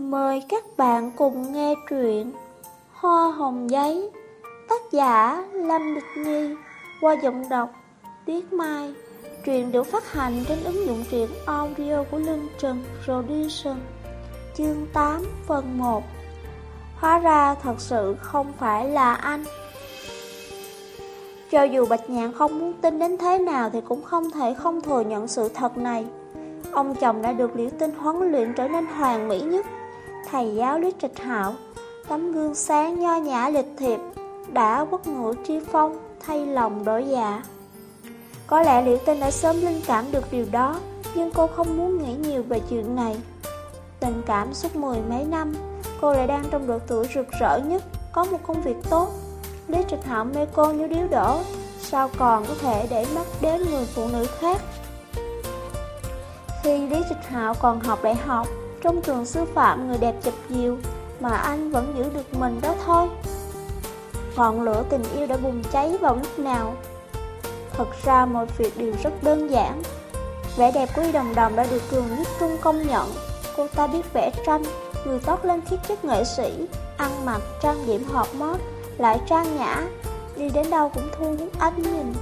Mời các bạn cùng nghe truyện Hoa hồng giấy, Tác giả Lâm Địch Nhi, Qua giọng đọc Tiết Mai. Truyện được phát hành trên ứng dụng truyện audio của Lương Trần Production, Chương 8 phần 1 Hóa ra thật sự không phải là anh. Cho dù Bạch Nhạn không muốn tin đến thế nào Thì cũng không thể không thừa nhận sự thật này. Ông chồng đã được liễu tinh huấn luyện trở nên hoàn mỹ nhất. Thầy giáo Lý Trịch Hạo, Tấm gương sáng nho nhã lịch thiệp, Đã quốc ngữ tri phong, Thay lòng đổi dạ. Có lẽ liễu tinh đã sớm linh cảm được điều đó, Nhưng cô không muốn nghĩ nhiều về chuyện này. Tình cảm suốt mười mấy năm, Cô lại đang trong độ tuổi rực rỡ nhất, Có một công việc tốt. Lý Trịch Hạo mê cô như điếu đổ, Sao còn có thể để mắt đến người phụ nữ khác? Khi Lý Trịch Hạo còn học đại học trong trường sư phạm người đẹp chụp diều Mà anh vẫn giữ được mình đó thôi. Ngọn lửa tình yêu đã bùng cháy vào lúc nào? Thật ra mọi việc đều rất đơn giản. Vẻ đẹp của Y Đồng Đồng đã được trường nhất trung công nhận. Cô ta biết vẽ tranh, Người tốt lên khiết chất nghệ sĩ, Ăn mặc, trang điểm hot mót Lại trang nhã. Đi đến đâu cũng thu hút ánh nhìn.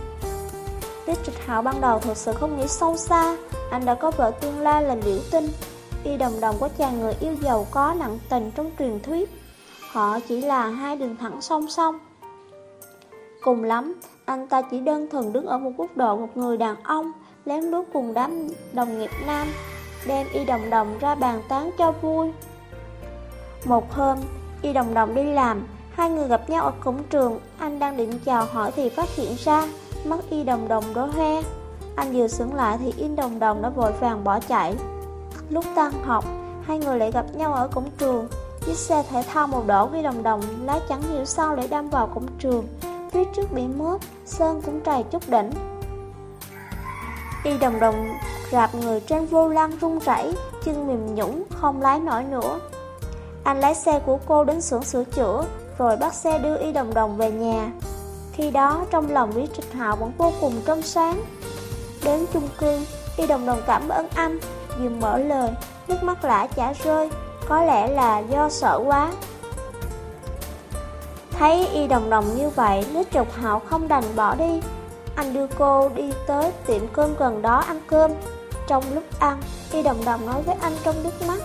Tiết Trịch Hạo ban đầu thật sự không nghĩ sâu xa. Anh đã có vợ tương lai là Liễu Tinh. Y đồng đồng của chàng người yêu giàu có nặng tình trong truyền thuyết Họ chỉ là hai đường thẳng song song. Cùng lắm, anh ta chỉ đơn thuần đứng ở một quốc độ một người đàn ông Lén lút cùng đám đồng nghiệp nam Đem y đồng đồng ra bàn tán cho vui. Một hôm, y đồng đồng đi làm Hai người gặp nhau ở cổng trường Anh đang định chào hỏi thì phát hiện ra Mắt y đồng đồng đỏ hoe. Anh vừa sững lại thì y đồng đồng đã vội vàng bỏ chạy. Lúc tan học, hai người lại gặp nhau ở cổng trường. Chiếc xe thể thao màu đỏ ghi đồng đồng lá chẳng hiểu sao lại đâm vào cổng trường. Phía trước bị mướp, sơn cũng trầy chút đỉnh. Y đồng đồng rạp người trên vô lăng rung rẩy, chân mềm nhũng, không lái nổi nữa. Anh lái xe của cô đến xưởng sửa chữa, rồi bắt xe đưa Y đồng đồng về nhà. Khi đó trong lòng Lý Trịch Hạo vẫn vô cùng trong sáng. Đến chung cư, Y đồng đồng cảm ơn anh, dừng mở lời, nước mắt lã chả rơi, có lẽ là do sợ quá. Thấy y đồng đồng như vậy, nước trục hạo không đành bỏ đi. Anh đưa cô đi tới tiệm cơm gần đó ăn cơm. Trong lúc ăn, y đồng đồng nói với anh trong nước mắt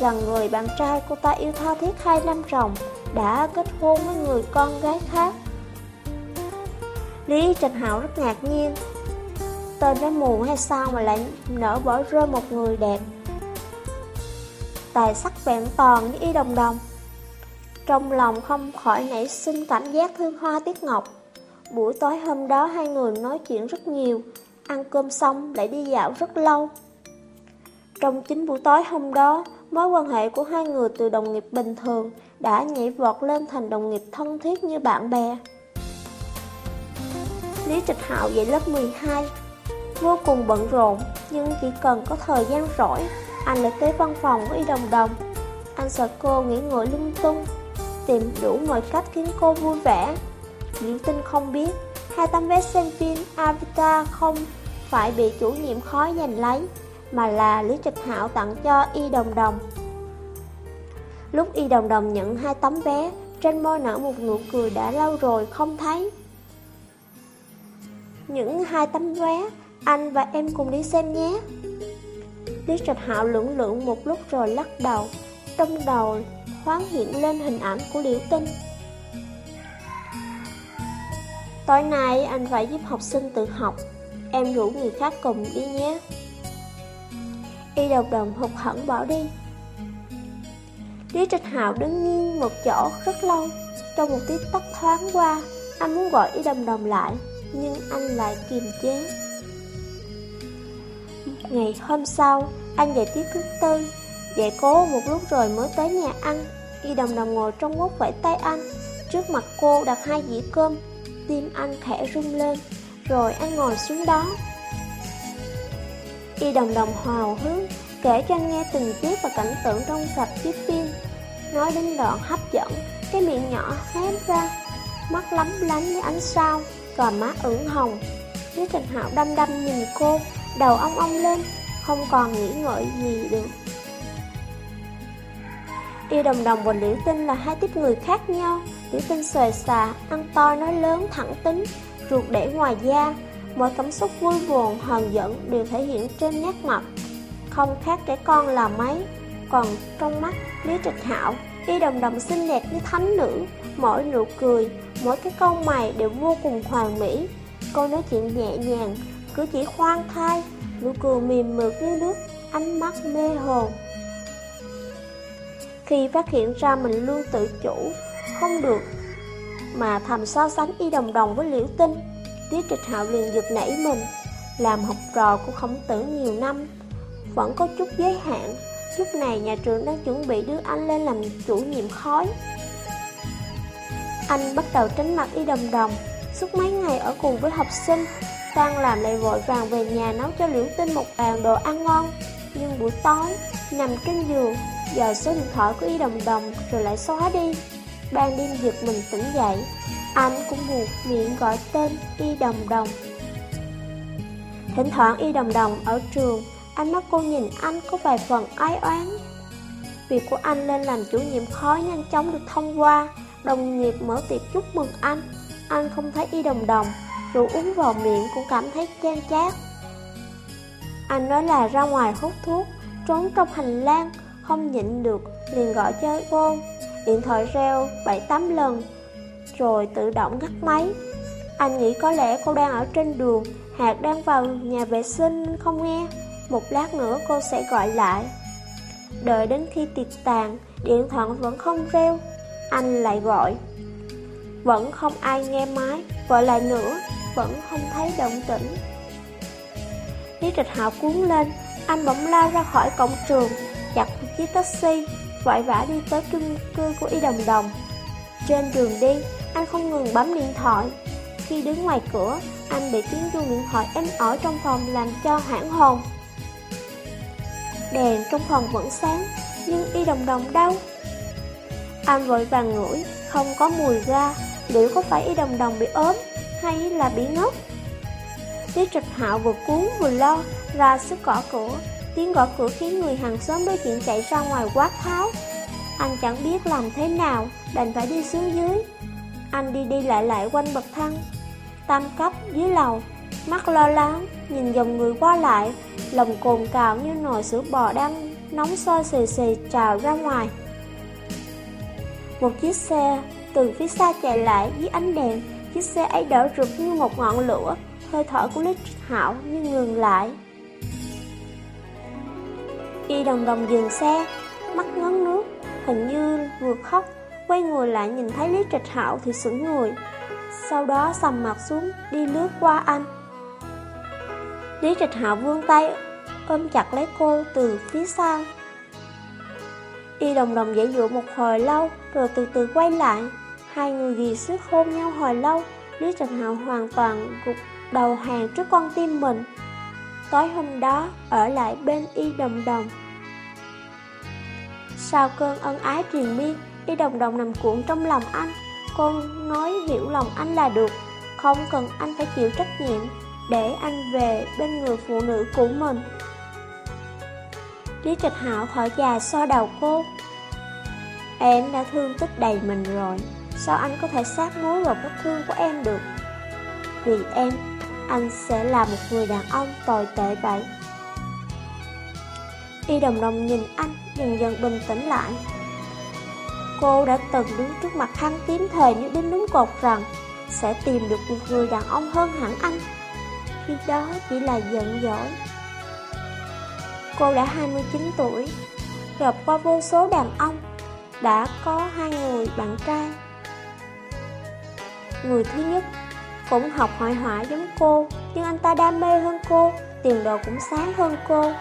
rằng người bạn trai cô ta yêu tha thiết hai năm ròng đã kết hôn với người con gái khác. Lý Trạch Hạo rất ngạc nhiên, Tên nó mù hay sao mà lại nở bỏ rơi một người đẹp. Tài sắc vẹn toàn như y đồng đồng. Trong lòng không khỏi nảy sinh cảm giác thương hoa tiết ngọc. Buổi tối hôm đó hai người nói chuyện rất nhiều, Ăn cơm xong lại đi dạo rất lâu. Trong chính buổi tối hôm đó, Mối quan hệ của hai người từ đồng nghiệp bình thường Đã nhảy vọt lên thành đồng nghiệp thân thiết như bạn bè. Lý Trịch Hạo dạy lớp 12 vô cùng bận rộn, nhưng chỉ cần có thời gian rỗi, anh lại tới văn phòng với Y Đồng Đồng. Anh sợ cô nghĩ ngợi lung tung, tìm đủ mọi cách khiến cô vui vẻ. Liễu tinh không biết, hai tấm vé xem phim Avatar không phải bị chủ nhiệm khói giành lấy, mà là Lý Trịch Hạo tặng cho Y Đồng Đồng. Lúc Y Đồng Đồng nhận hai tấm vé, trên môi nở một nụ cười đã lâu rồi không thấy. Những hai tấm vé anh và em cùng đi xem nhé. Lý Trạch Hạo lưỡng lưỡng một lúc rồi lắc đầu, Trong đầu thoáng hiện lên hình ảnh của Liễu Tinh. Tối nay anh phải giúp học sinh tự học, Em rủ người khác cùng đi nhé. Y đồng đồng hụt hẳn bỏ đi. Lý Trạch Hạo đứng nghiêng một chỗ rất lâu, Trong một tiếng tắt thoáng qua, Anh muốn gọi Y đồng đồng lại, Nhưng anh lại kiềm chế. Ngày hôm sau, anh dạy tiết thứ tư Dạy cố một lúc rồi mới tới nhà ăn. Y đồng đồng ngồi trong góc vẫy tay anh. Trước mặt cô đặt hai dĩa cơm Tim anh khẽ rung lên Rồi anh ngồi xuống đó. Y đồng đồng hào hứng Kể cho anh nghe từng tiết và cảnh tượng trong rạp chiếc phim. Nói đến đoạn hấp dẫn Cái miệng nhỏ hé ra Mắt lắm lánh với ánh sao Và má ửng hồng. Lý tình Hạo đăm đăm nhìn cô Đầu ong ong lên Không còn nghĩ ngợi gì được. Yêu đồng đồng và liễu tinh là hai tiếp người khác nhau. Liễu tinh xòe xà, ăn to nói lớn, thẳng tính Ruột để ngoài da. Mọi cảm xúc vui buồn, hờn giận đều thể hiện trên nét mặt. Không khác trẻ con là mấy. Còn trong mắt Lý Trịch Hạo Y đồng đồng xinh đẹp như thánh nữ. Mỗi nụ cười, mỗi cái câu mày đều vô cùng hoàn mỹ. Cô nói chuyện nhẹ nhàng, cứ chỉ khoan thai Nụ cười mềm mượt như nước, ánh mắt mê hồn. Khi phát hiện ra mình luôn tự chủ, không được Mà thầm so sánh y đồng đồng với liễu tinh tiết trịch hạo liền giật nảy mình. Làm học trò của khổng tử nhiều năm Vẫn có chút giới hạn. Lúc này nhà trường đang chuẩn bị đưa anh lên làm chủ nhiệm khói Anh bắt đầu tránh mặt y đồng đồng. Suốt mấy ngày ở cùng với học sinh Tan làm lại vội vàng về nhà nấu cho Liễu Tinh một bàn đồ ăn ngon. Nhưng buổi tối, nằm trên giường Giờ số điện thoại của y đồng đồng rồi lại xóa đi. Ban đêm giật mình tỉnh dậy Anh cũng buộc miệng gọi tên y đồng đồng. Thỉnh thoảng y đồng đồng ở trường Ánh mắt cô nhìn anh có vài phần ái oán. Việc của anh lên làm chủ nhiệm khói nhanh chóng được thông qua Đồng nghiệp mở tiệc chúc mừng anh. Anh không thấy y đồng đồng Rượu uống vào miệng cũng cảm thấy chan chát. Anh nói là ra ngoài hút thuốc, Trốn trong hành lang, Không nhịn được, liền gọi cho cô Điện thoại reo 7-8 lần, Rồi tự động ngắt máy. Anh nghĩ có lẽ cô đang ở trên đường, Hạt đang vào nhà vệ sinh không nghe. Một lát nữa cô sẽ gọi lại. Đợi đến khi tiệc tàn, Điện thoại vẫn không reo. Anh lại gọi. Vẫn không ai nghe máy, Gọi lại nữa. Vẫn không thấy động tĩnh. Lý trịch hạo cuốn lên Anh bỗng lao ra khỏi cổng trường Chặt một chiếc taxi Vội vã đi tới chung cư của Y Đồng Đồng. Trên đường đi Anh không ngừng bấm điện thoại. Khi đứng ngoài cửa Anh bị tiếng chuông điện thoại êm ỏi trong phòng Làm cho hãng hồn. Đèn trong phòng vẫn sáng Nhưng Y Đồng Đồng đâu? Anh vội vàng ngửi Không có mùi ra, Liệu có phải Y Đồng Đồng bị ốm? Hay là bị ngốc. Lý trạch hạo vừa cuốn vừa lo Ra sức gõ cửa, Tiếng gõ cửa khiến người hàng xóm đối diện chạy ra ngoài quát tháo. Anh chẳng biết làm thế nào, Đành phải đi xuống dưới. Anh đi đi lại lại quanh bậc thang, Tam cấp dưới lầu, Mắt lo lắng, Nhìn dòng người qua lại, Lòng cồn cào như nồi sữa bò đang Nóng sôi xì xì trào ra ngoài. Một chiếc xe từ phía xa chạy lại dưới ánh đèn Chiếc xe ấy đỏ rực như một ngọn lửa Hơi thở của Lý Hảo như ngừng lại Y đồng đồng dừng xe, mắt ngấn nước, hình như vừa khóc, quay người lại nhìn thấy Lý Trịch Hạo thì sững người. Sau đó sầm mặt xuống, đi lướt qua anh. Lý Trịch Hạo vươn tay, ôm chặt lấy cô từ phía sau. Y đồng đồng dễ dụa một hồi lâu, rồi từ từ quay lại. Hai người vì sức hôn nhau hồi lâu, Lý trần Hạo hoàn toàn gục đầu hàng trước con tim mình. Tối hôm đó, ở lại bên y đồng đồng. Sau cơn ân ái triền miên, y đồng đồng nằm cuộn trong lòng anh. Cô nói hiểu lòng anh là được, không cần anh phải chịu trách nhiệm, để anh về bên người phụ nữ của mình. Lý Trạch Hạo thở dài xoa đầu cô. Em đã thương tích đầy mình rồi, sao anh có thể sát muối vào vết thương của em được? Vì em, anh sẽ là một người đàn ông tồi tệ vậy. Y đồng đồng nhìn anh, dần dần bình tĩnh lại. Cô đã từng đứng trước mặt hắn tím thề như đinh đúng cột rằng sẽ tìm được một người đàn ông hơn hẳn anh. Khi đó chỉ là giận dỗi. Cô đã 29 tuổi, gặp qua vô số đàn ông, đã có hai người bạn trai. Người thứ nhất cũng học hội họa giống cô, nhưng anh ta đam mê hơn cô, tiền đồ cũng sáng hơn cô.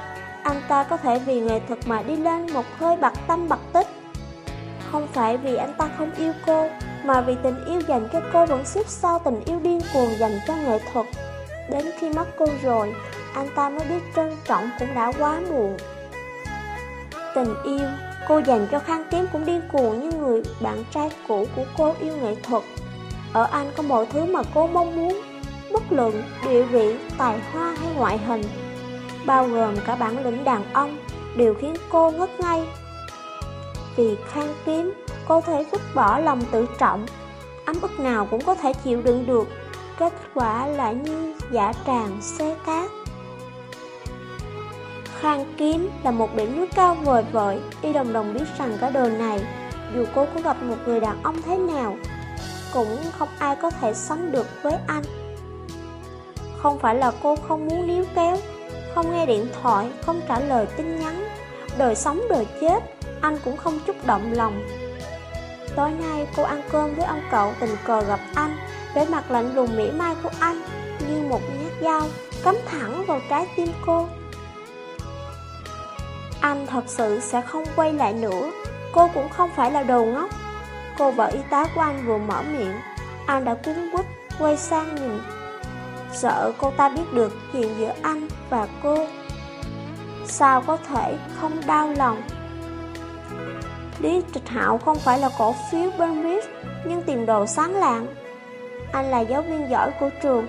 Anh ta có thể vì nghệ thuật mà đi lên một hơi bạc tâm bạc tích. Không phải vì anh ta không yêu cô Mà vì tình yêu dành cho cô vẫn xếp sau tình yêu điên cuồng dành cho nghệ thuật. Đến khi mất cô rồi Anh ta mới biết trân trọng cũng đã quá muộn. Tình yêu Cô dành cho khang kiếm cũng điên cuồng như người bạn trai cũ của cô yêu nghệ thuật. Ở anh có mọi thứ mà cô mong muốn Bất luận, địa vị, tài hoa hay ngoại hình bao gồm cả bản lĩnh đàn ông, đều khiến cô ngất ngay. Vì khang kiếm, cô thể vứt bỏ lòng tự trọng, ấm ức nào cũng có thể chịu đựng được, kết quả lại như giả tràng xé cát. Khang kiếm là một đỉnh núi cao vời vợi, y đồng đồng biết rằng cả đời này, dù cô có gặp một người đàn ông thế nào, cũng không ai có thể sánh được với anh. Không phải là cô không muốn níu kéo, không nghe điện thoại, không trả lời tin nhắn, đời sống đời chết, anh cũng không chút động lòng. Tối nay cô ăn cơm với ông cậu tình cờ gặp anh, vẻ mặt lạnh lùng mỉa mai của anh, như một nhát dao, cắm thẳng vào trái tim cô. Anh thật sự sẽ không quay lại nữa, cô cũng không phải là đồ ngốc. Cô vợ y tá của anh vừa mở miệng, anh đã cuốn quýt quay sang nhìn. Sợ cô ta biết được chuyện giữa anh và cô. Sao có thể không đau lòng? Lý Trịch Hạo không phải là cổ phiếu bên Burmese, nhưng tiền đồ sáng lạng. Anh là giáo viên giỏi của trường,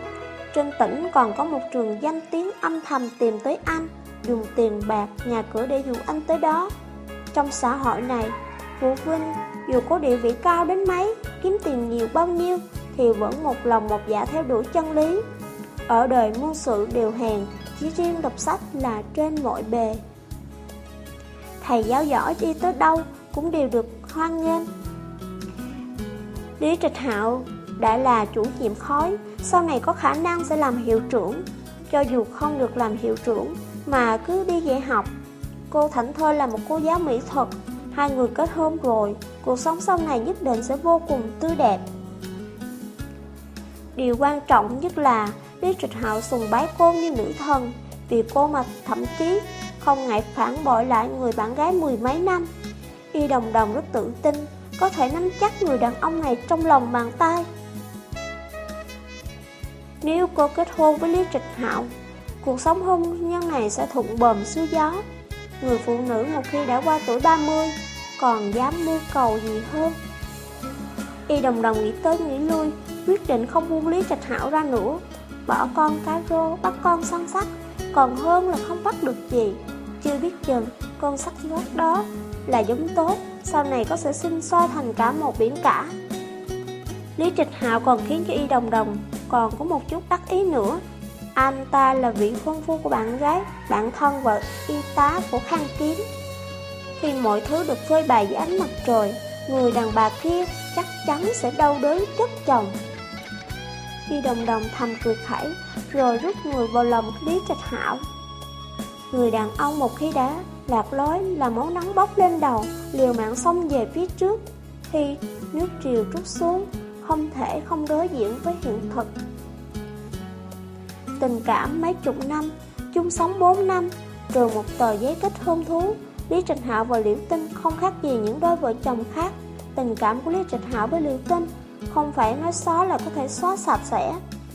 trên tỉnh còn có một trường danh tiếng âm thầm tìm tới anh, dùng tiền bạc, nhà cửa để dụ anh tới đó. Trong xã hội này, phụ huynh dù có địa vị cao đến mấy, kiếm tiền nhiều bao nhiêu, thì vẫn một lòng một dạ theo đuổi chân lý. Ở đời muôn sự đều hèn, chỉ riêng đọc sách là trên mọi bề. Thầy giáo giỏi đi tới đâu cũng đều được hoan nghênh. Lý trạch Hạo đã là chủ nhiệm khói, sau này có khả năng sẽ làm hiệu trưởng. Cho dù không được làm hiệu trưởng, mà cứ đi dạy học. Cô Thảnh Thơ là một cô giáo mỹ thuật, hai người kết hôn rồi, cuộc sống sau này nhất định sẽ vô cùng tươi đẹp. Điều quan trọng nhất là Lý Trịch Hạo sùng bái cô như nữ thần, vì cô mà thậm chí không ngại phản bội lại người bạn gái mười mấy năm. Y đồng đồng rất tự tin, có thể nắm chắc người đàn ông này trong lòng bàn tay. Nếu cô kết hôn với Lý Trịch Hạo, cuộc sống hôn nhân này sẽ thuận bờm xuôi gió. Người phụ nữ một khi đã qua tuổi 30, còn dám mưu cầu gì hơn. Y đồng đồng nghĩ tới nghĩ lui, quyết định không buông Lý Trạch Hạo ra nữa. Bỏ con cá rô, bắt con săn sắt, còn hơn là không bắt được gì. Chưa biết chừng, con sắt gót đó là giống tốt, sau này có sẽ sinh sôi thành cả một biển cả. Lý Trịch Hạo còn khiến cho Y Đồng Đồng còn có một chút đắc ý nữa. Anh ta là vị hôn phu của bạn gái, bạn thân và y tá của Khang Kiếm. Khi mọi thứ được phơi bày dưới ánh mặt trời, người đàn bà kia chắc chắn sẽ đau đớn chất chồng. Y Đồng Đồng thầm cười khẩy, rồi rút người vào lòng Lý Trạch Hạo. Người đàn ông một khi đã lạc lối là máu nắng bốc lên đầu, liều mạng xông về phía trước. Khi nước triều trút xuống, không thể không đối diện với hiện thực. Tình cảm mấy chục năm, chung sống 4 năm, trừ một tờ giấy kết hôn thú, Lý Trạch Hạo và Liễu Tinh không khác gì những đôi vợ chồng khác. Tình cảm của Lý Trạch Hạo với Liễu Tinh không phải nói xóa là có thể xóa sạch sẽ.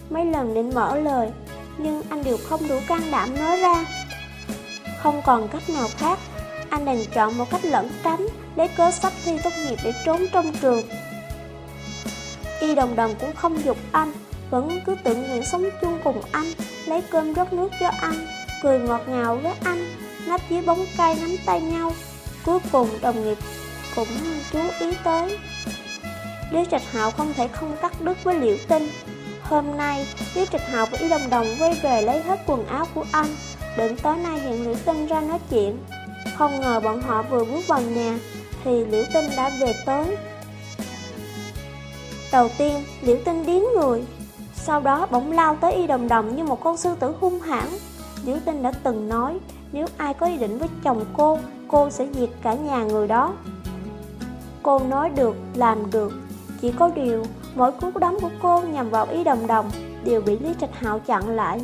Mấy lần định mở lời, nhưng anh đều không đủ can đảm nói ra. Không còn cách nào khác, anh đành chọn một cách lẫn tránh, lấy cớ sắp thi tốt nghiệp để trốn trong trường. Y đồng đồng cũng không dục anh, vẫn cứ tự nguyện sống chung cùng anh, lấy cơm rót nước cho anh, cười ngọt ngào với anh, Nắp dưới bóng cây nắm tay nhau. Cuối cùng đồng nghiệp cũng chú ý tới. Lý Trạch Hạo không thể không cắt đứt với Liễu Tinh. Hôm nay, Lý Trạch Hạo và Y Đồng Đồng quay về lấy hết quần áo của anh, định tối nay hẹn Liễu Tinh ra nói chuyện. Không ngờ bọn họ vừa bước vào nhà, thì Liễu Tinh đã về tới. Đầu tiên, Liễu Tinh điến người, sau đó bỗng lao tới Y Đồng Đồng như một con sư tử hung hãn. Liễu Tinh đã từng nói, nếu ai có ý định với chồng cô, cô sẽ diệt cả nhà người đó. Cô nói được, làm được. Chỉ có điều, mỗi cú đấm của cô nhằm vào Y Đồng Đồng đều bị Lý Trạch Hạo chặn lại.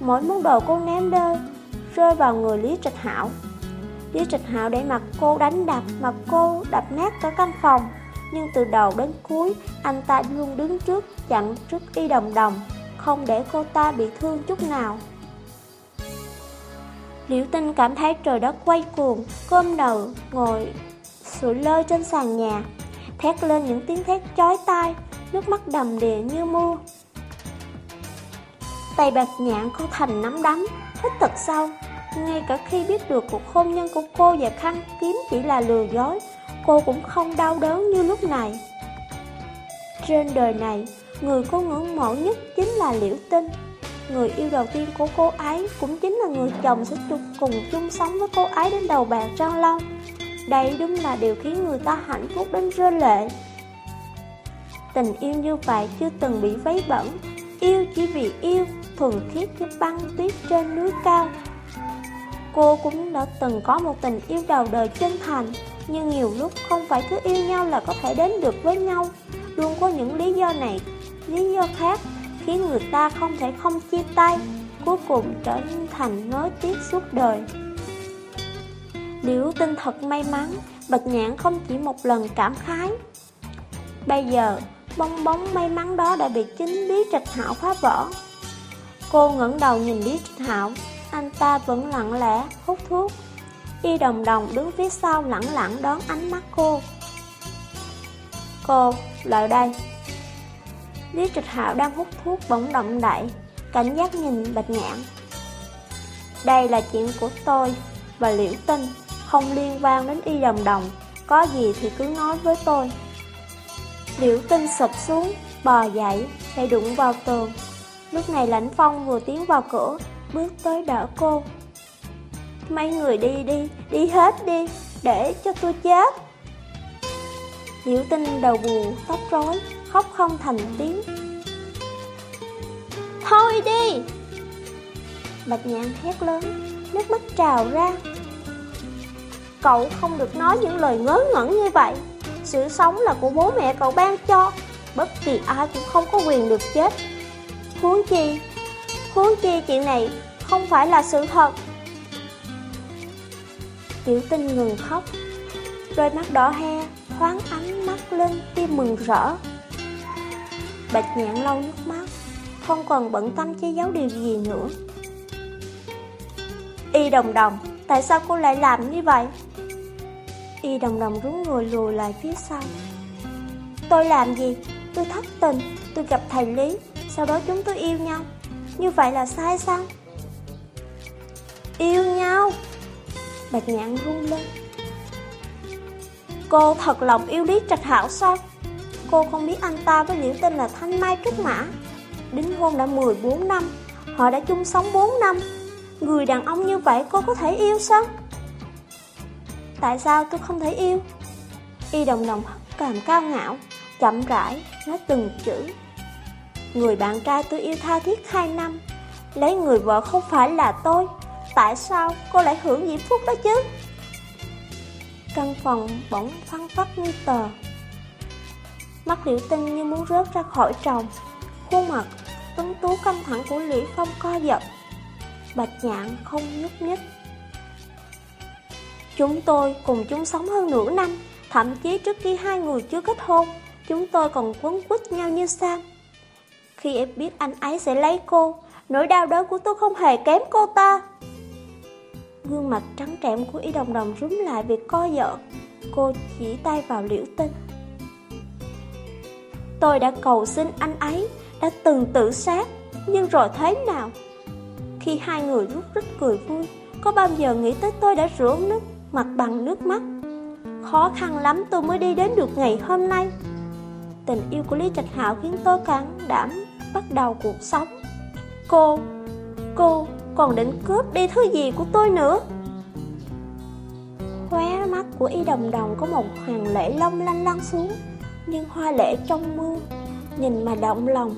Mỗi món đồ cô ném đơ, rơi vào người Lý Trạch Hạo. Lý Trạch Hạo để mặt cô đánh đập, mặt cô đập nát cả căn phòng nhưng từ đầu đến cuối, anh ta luôn đứng trước, chặn trước y đồng đồng, không để cô ta bị thương chút nào. Liễu tinh cảm thấy trời đất quay cuồng, cơm đầu, ngồi sụi lơ trên sàn nhà, thét lên những tiếng thét chói tai, nước mắt đầm đìa như mưa. Tay bạc nhạn cô thành nắm đấm, hít thật sâu. Ngay cả khi biết được cuộc hôn nhân của cô và Khăn Kiếm chỉ là lừa dối, Cô cũng không đau đớn như lúc này. Trên đời này, Người cô ngưỡng mộ nhất chính là Liễu Tinh. Người yêu đầu tiên của cô ấy Cũng chính là người chồng sẽ cùng chung sống với cô ấy đến đầu bạc trăng long. Đây đúng là điều khiến người ta hạnh phúc đến rơi lệ. Tình yêu như vậy chưa từng bị vấy bẩn. Yêu chỉ vì yêu, Thuần khiết như băng tuyết trên núi cao. Cô cũng đã từng có một tình yêu đầu đời chân thành. Nhưng nhiều lúc không phải cứ yêu nhau là có thể đến được với nhau. Luôn có những lý do này, lý do khác Khiến người ta không thể không chia tay Cuối cùng trở thành nối tiếc suốt đời. Liễu tinh thật may mắn Bạch nhãn không chỉ một lần cảm khái. Bây giờ Bong bóng may mắn đó đã bị chính Lý Trạch Hạo phá vỡ. Cô ngẩng đầu nhìn Lý Trạch Hạo Anh ta vẫn lặng lẽ hút thuốc. Y đồng đồng đứng phía sau lẳng lặng đón ánh mắt cô Cô, lại đây Lý Trạch Hạo đang hút thuốc bỗng động đậy Cảnh giác nhìn Bạch nhãn. Đây là chuyện của tôi và Liễu Tinh Không liên quan đến Y đồng đồng Có gì thì cứ nói với tôi Liễu tinh sụp xuống, bò dậy, lại đụng vào tường. Lúc này lãnh phong vừa tiến vào cửa, bước tới đỡ cô. Mấy người đi đi, đi hết đi, để cho tôi chết. Liễu tinh đầu buồn, tóc rối, khóc không thành tiếng. Thôi đi! Bạch nhạn hét lớn, nước mắt trào ra. Cậu không được nói những lời ngớ ngẩn như vậy. Sự sống là của bố mẹ cậu ban cho Bất kỳ ai cũng không có quyền được chết Huống chi Huống chi chuyện này không phải là sự thật Tiểu tinh ngừng khóc. Đôi mắt đỏ he Thoáng ánh mắt lên tim mừng rỡ. Bạch nhạn lau nước mắt, Không còn bận tâm che giấu điều gì nữa. Y đồng đồng, Tại sao cô lại làm như vậy? Y đồng đồng rúng người lùi lại phía sau. Tôi làm gì? Tôi thất tình, Tôi gặp thầy Lý, Sau đó chúng tôi yêu nhau. Như vậy là sai sao? Yêu nhau? Bạch nhạn run lên. Cô thật lòng yêu Lý Trạch hảo sao? Cô không biết anh ta với Liễu tên là Thanh Mai Trúc Mã. Đính hôn đã 14 năm, Họ đã chung sống 4 năm. Người đàn ông như vậy cô có thể yêu sao? Tại sao tôi không thể yêu? Y đồng đồng càng cao ngạo, Chậm rãi nói từng chữ. Người bạn trai tôi yêu tha thiết hai năm, Lấy người vợ không phải là tôi. Tại sao cô lại hưởng diễm phúc đó chứ? Căn phòng bỗng phăng phất như tờ. Mắt liễu tinh như muốn rớt ra khỏi tròng. Khuôn mặt tuấn tú căng thẳng của liễu phong co giật. Bạch nhạn không nhúc nhích. Chúng tôi cùng chung sống hơn nửa năm, thậm chí trước khi hai người chưa kết hôn, chúng tôi còn quấn quýt nhau như sam. Khi em biết anh ấy sẽ lấy cô, nỗi đau đớn của tôi không hề kém cô ta. Gương mặt trắng trẻm của y đồng đồng rúm lại vì co vợ, Cô chỉ tay vào liễu tinh. Tôi đã cầu xin anh ấy, đã từng tự sát, nhưng rồi thế nào? Khi hai người rút rít cười vui, có bao giờ nghĩ tới tôi đã rửa nước mặt bằng nước mắt Khó khăn lắm tôi mới đi đến được ngày hôm nay Tình yêu của Lý Trạch Hạo khiến tôi cắn đảm bắt đầu cuộc sống Cô, cô còn định cướp đi thứ gì của tôi nữa? Khóe mắt của y đồng đồng có một hoàng lệ long lanh lăn xuống, Nhưng hoa lệ trong mưa, Nhìn mà động lòng.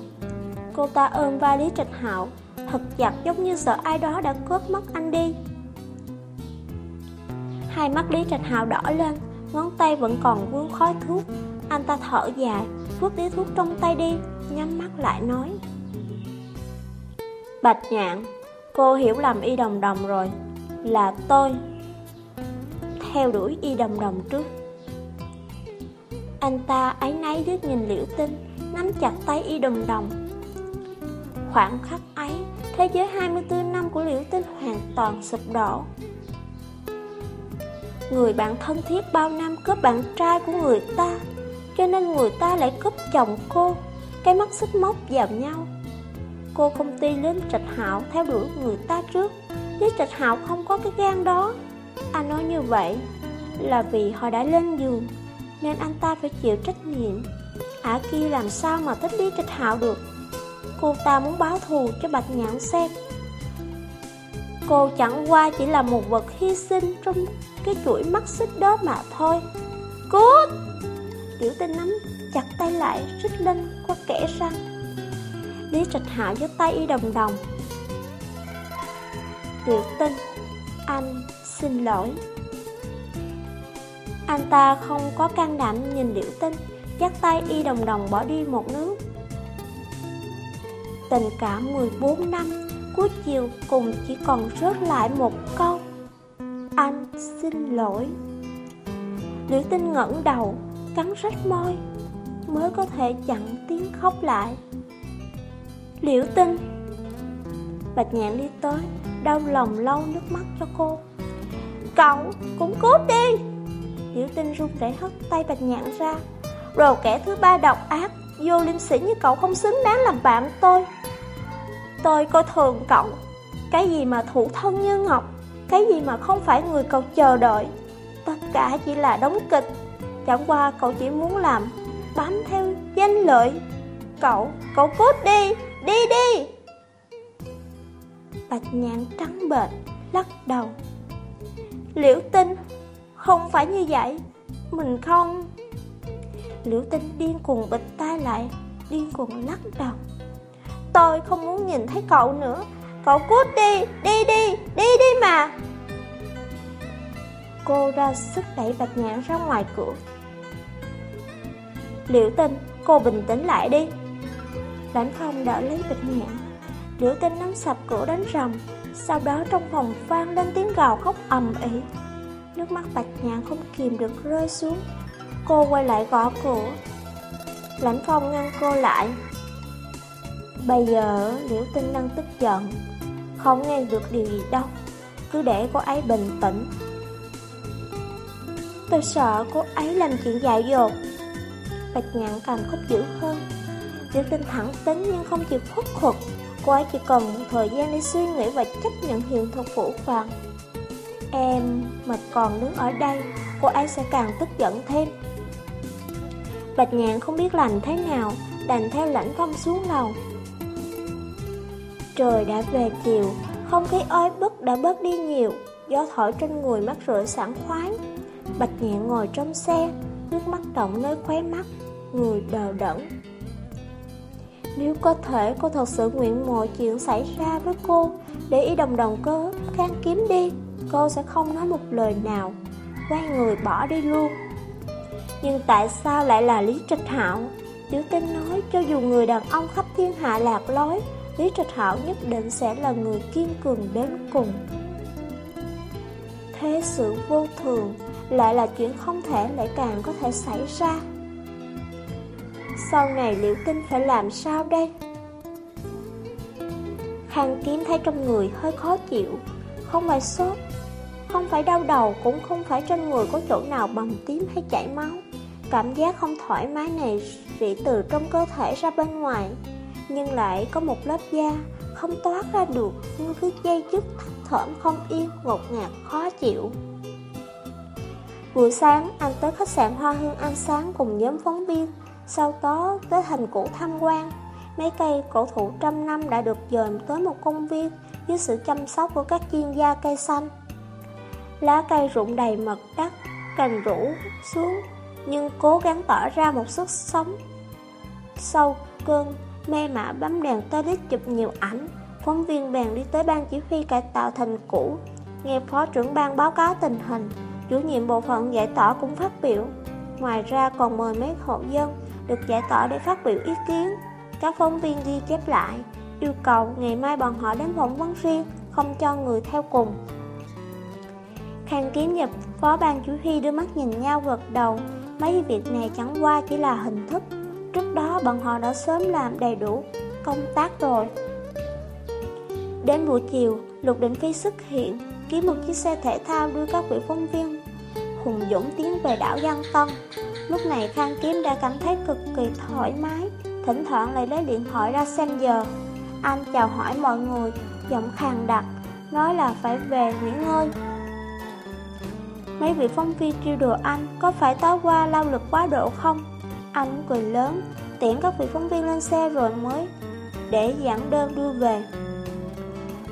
Cô ta ôm vai Lý Trạch Hạo, Thật chặt giống như sợ ai đó đã cướp mất anh đi. Hai mắt Lý Trạch Hạo đỏ lên, Ngón tay vẫn còn vương khói thuốc. Anh ta thở dài Vứt điếu thuốc trong tay đi, Nhắm mắt lại nói. Bạch nhạn Cô hiểu lầm y đồng đồng rồi. Là tôi. Theo đuổi y đồng đồng trước. Anh ta ấy náy đứt nhìn liễu tinh, Nắm chặt tay y đồng đồng. Khoảng khắc ấy, Thế giới 24 năm của liễu tinh hoàn toàn sụp đổ. Người bạn thân thiết bao năm cướp bạn trai của người ta, Cho nên người ta lại cướp chồng cô. Cái mắt xích móc vào nhau Cô công ty Lý Trạch Hạo theo đuổi người ta trước. Lý Trạch Hạo không có cái gan đó. Anh nói như vậy là vì họ đã lên giường Nên anh ta phải chịu trách nhiệm. Ả kia làm sao mà thích Lý Trạch Hạo được? Cô ta muốn báo thù cho Bạch Nhãn xem Cô chẳng qua chỉ là một vật hy sinh trong cái chuỗi mắt xích đó mà thôi. Cút! Tiểu tinh nắm chặt tay lại, rít lên qua kẻ răng. Lý Trạch Hạo giơ tay y đồng đồng. Tiểu tinh, anh xin lỗi. Anh ta không có can đảm nhìn Liễu tinh Dắt tay y đồng đồng bỏ đi một nước Tình cảm 14 năm Cuối chiều cùng chỉ còn rớt lại một câu Anh xin lỗi. Liễu tinh ngẩng đầu Cắn rách môi Mới có thể chặn tiếng khóc lại. Liễu tinh. Bạch nhạn đi tới Đau lòng lau nước mắt cho cô. Cậu cũng cút đi. Liễu tinh run rẩy hất tay bạch nhạn ra. Đồ kẻ thứ ba độc ác Vô liêm sĩ như cậu không xứng đáng làm bạn tôi. Tôi coi thường cậu. Cái gì mà thủ thân như ngọc Cái gì mà không phải người cậu chờ đợi. Tất cả chỉ là đóng kịch. Chẳng qua cậu chỉ muốn làm Bám theo danh lợi. Cậu, cậu cút đi. Đi đi. Bạch nhãn trắng bệch Lắc đầu. Liễu tinh Không phải như vậy Mình không. Liễu tinh điên cuồng bịch tay lại Điên cuồng lắc đầu. Tôi không muốn nhìn thấy cậu nữa. Cậu cút đi, đi đi, đi đi mà. Cô ra sức đẩy bạch nhãn ra ngoài cửa. Liễu tinh, cô bình tĩnh lại đi. Lãnh phong đỡ lấy bạch nhãn Liễu tinh nắm sập cửa đánh rầm Sau đó trong phòng vang lên tiếng gào khóc ầm ĩ. Nước mắt bạch nhạn không kìm được rơi xuống. Cô quay lại gõ cửa. Lãnh phong ngăn cô lại. Bây giờ Liễu Tinh đang tức giận, Không nghe được điều gì đâu. Cứ để cô ấy bình tĩnh. Tôi sợ cô ấy làm chuyện dại dột. Bạch nhạn càng khóc dữ hơn. Liễu Tinh thẳng tính nhưng không chịu khuất khuất Cô ấy chỉ cần một thời gian để suy nghĩ và chấp nhận hiện thực phủ phàng Em mà còn đứng ở đây Cô ấy sẽ càng tức giận thêm Bạch nhạn không biết làm thế nào Đành theo lãnh phong xuống lầu Trời đã về chiều, không khí oi bức đã bớt đi nhiều, gió thổi trên người mắt rượi sảng khoái. Bạch nhạn ngồi trong xe, nước mắt động nơi khóe mắt, người đờ đẫn. Nếu có thể cô thật sự nguyện mọi chuyện xảy ra với cô, để ý đồng đồng cơ kháng kiếm đi, cô sẽ không nói một lời nào, quay người bỏ đi luôn. Nhưng tại sao lại là Lý Trạch Hạo? Tiểu tinh nói cho dù người đàn ông khắp thiên hạ lạc lối, Lý Trạch Hảo nhất định sẽ là người kiên cường đến cùng. Thế sự vô thường lại là chuyện không thể lại càng có thể xảy ra. Sau này Liễu Tinh phải làm sao đây? Khang kiếm thấy trong người hơi khó chịu, không phải sốt, không phải đau đầu cũng không phải trên người có chỗ nào bầm tím hay chảy máu. Cảm giác không thoải mái này rỉ từ trong cơ thể ra bên ngoài nhưng lại có một lớp da không toát ra được như cứ dây dứt thấp thởm không yên, ngột ngạt, khó chịu. Buổi sáng, anh tới khách sạn Hoa Hương ăn sáng cùng nhóm phóng viên, sau đó tới thành cũ tham quan. Mấy cây cổ thụ trăm năm đã được dời tới một công viên dưới sự chăm sóc của các chuyên gia cây xanh. Lá cây rụng đầy mật đất, cành rũ xuống, nhưng cố gắng tỏ ra một sức sống. Sau cơn Mê mã bấm đèn tới đích chụp nhiều ảnh Phóng viên bèn đi tới ban chỉ huy cải tạo thành cũ Nghe phó trưởng ban báo cáo tình hình Chủ nhiệm bộ phận giải tỏa cũng phát biểu Ngoài ra còn mời mấy hộ dân được giải tỏa để phát biểu ý kiến. Các phóng viên ghi chép lại Yêu cầu ngày mai bọn họ đến phỏng vấn riêng Không cho người theo cùng. Khang kiếm nhập phó ban chủ huy đưa mắt nhìn nhau gật đầu. Mấy việc này chẳng qua chỉ là hình thức. Trước đó bọn họ đã sớm làm đầy đủ công tác rồi. Đến buổi chiều, Lục Định Phi xuất hiện Kiếm một chiếc xe thể thao đưa các vị phóng viên. Hùng Dũng tiến về đảo Giang Tân. Lúc này Khang Kiếm đã cảm thấy cực kỳ thoải mái. Thỉnh thoảng lại lấy điện thoại ra xem giờ. Anh chào hỏi mọi người, Giọng khàn đặc, Nói là phải về nghỉ ngơi. Mấy vị phóng viên trêu đùa anh, Có phải tối qua lao lực quá độ không? Anh cười lớn, Tiễn các vị phóng viên lên xe rồi mới Để giảng đơn đưa về.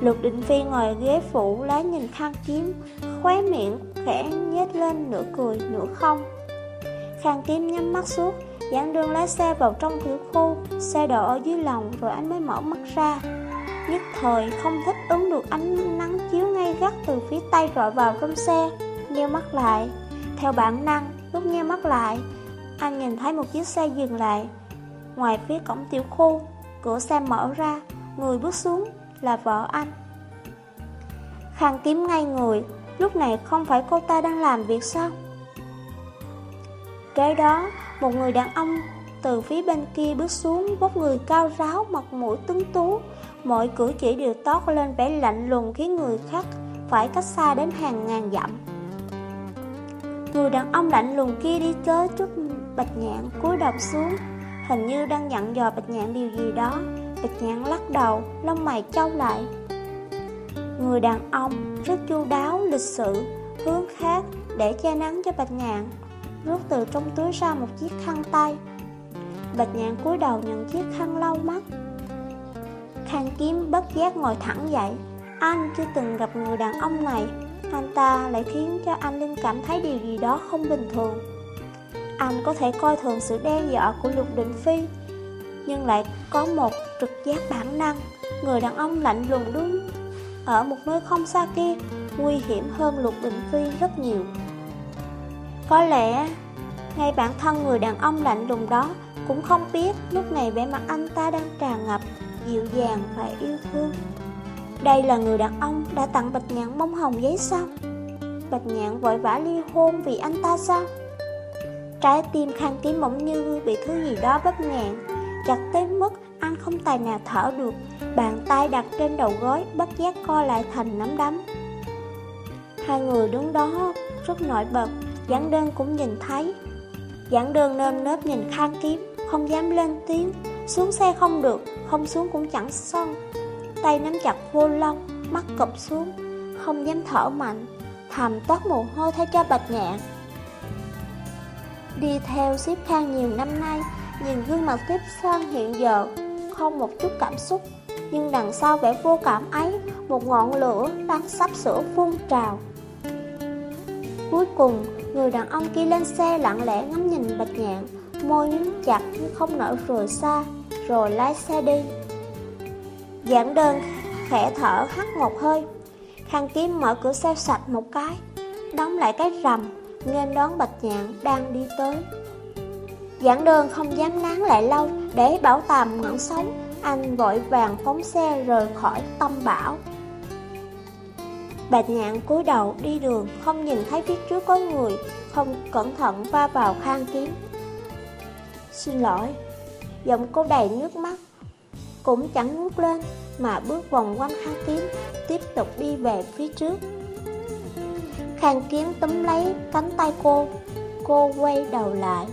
Lục định phi ngồi ghế phụ lá nhìn khăn kiếm, Khóe miệng khẽ nhếch lên nửa cười nửa không. Khang kiếm nhắm mắt suốt Giảng đường lái xe vào trong tiểu khu Xe đổ ở dưới lòng rồi anh mới mở mắt ra. Nhất thời không thích ứng được ánh nắng chiếu ngay gắt từ phía tây rọi vào trong xe Nheo mắt lại. Theo bản năng, lúc nheo mắt lại Anh nhìn thấy một chiếc xe dừng lại. Ngoài phía cổng tiểu khu Cửa xe mở ra Người bước xuống là vợ anh. Khang kiếm ngay người Lúc này không phải cô ta đang làm việc sao? Kế đó Một người đàn ông từ phía bên kia bước xuống Vóc người cao ráo Mặt mũi tuấn tú. Mọi cử chỉ đều tót lên vẻ lạnh lùng Khiến người khác phải cách xa đến hàng ngàn dặm. Người đàn ông lạnh lùng kia đi tới trước Bạch Nhạn cúi đầu xuống Hình như đang dặn dò Bạch Nhạn điều gì đó. Bạch Nhạn lắc đầu Lông mày trâu lại. Người đàn ông rất chu đáo, lịch sự Hướng khác để che nắng cho Bạch Nhạn Rút từ trong túi ra một chiếc khăn tay. Bạch Nhạn cúi đầu nhận chiếc khăn lau mắt. Khang kiếm bất giác ngồi thẳng dậy. Anh chưa từng gặp người đàn ông này. Anh ta lại khiến cho anh Linh cảm thấy điều gì đó không bình thường. Anh có thể coi thường sự đe dọa của Lục Định Phi, Nhưng lại có một trực giác bản năng. Người đàn ông lạnh lùng đứng Ở một nơi không xa kia, Nguy hiểm hơn Lục Định Phi rất nhiều. Có lẽ, Ngay bản thân người đàn ông lạnh lùng đó Cũng không biết lúc này vẻ mặt anh ta đang tràn ngập Dịu dàng và yêu thương. Đây là người đàn ông đã tặng Bạch Nhạn bông hồng giấy sao? Bạch Nhạn vội vã ly hôn vì anh ta sao? Trái tim khang tím bỗng như bị thứ gì đó bóp nghẹn Chặt tới mức anh không tài nào thở được. Bàn tay đặt trên đầu gối, Bất giác co lại thành nắm đấm. Hai người đứng đó, rất nổi bật. Giảng đơn cũng nhìn thấy. Giảng đơn nơm nớp nhìn khang kiếm, Không dám lên tiếng. Xuống xe không được, Không xuống cũng chẳng xong. Tay nắm chặt vô lông, Mắt cụp xuống, Không dám thở mạnh. Thầm toát mồ hôi thay cho bạch nhạn Đi theo xếp khang nhiều năm nay, Nhìn gương mặt tiếp sơn hiện giờ, Không một chút cảm xúc. Nhưng đằng sau vẻ vô cảm ấy, Một ngọn lửa đang sắp sửa phun trào. Cuối cùng, Người đàn ông kia lên xe lặng lẽ ngắm nhìn bạch nhạn. Môi nhíu chặt nhưng không nở rời xa, Rồi lái xe đi. Giảng đơn, khẽ thở hắt một hơi. Khang kiếm mở cửa xe sạch một cái, Đóng lại cái rầm Nghênh đón bạch nhạn đang đi tới. Giảng đơn không dám nán lại lâu, Để bảo tàm ngẩn sống, Anh vội vàng phóng xe rời khỏi tâm bảo Bạch nhạn cúi đầu đi đường, Không nhìn thấy phía trước có người, Không cẩn thận va vào khang kiếm. Xin lỗi, Giọng cô đầy nước mắt. Cũng chẳng ngước lên Mà bước vòng quanh khang kiếm, Tiếp tục đi về phía trước. Khang kiếm túm lấy cánh tay cô Cô quay đầu lại.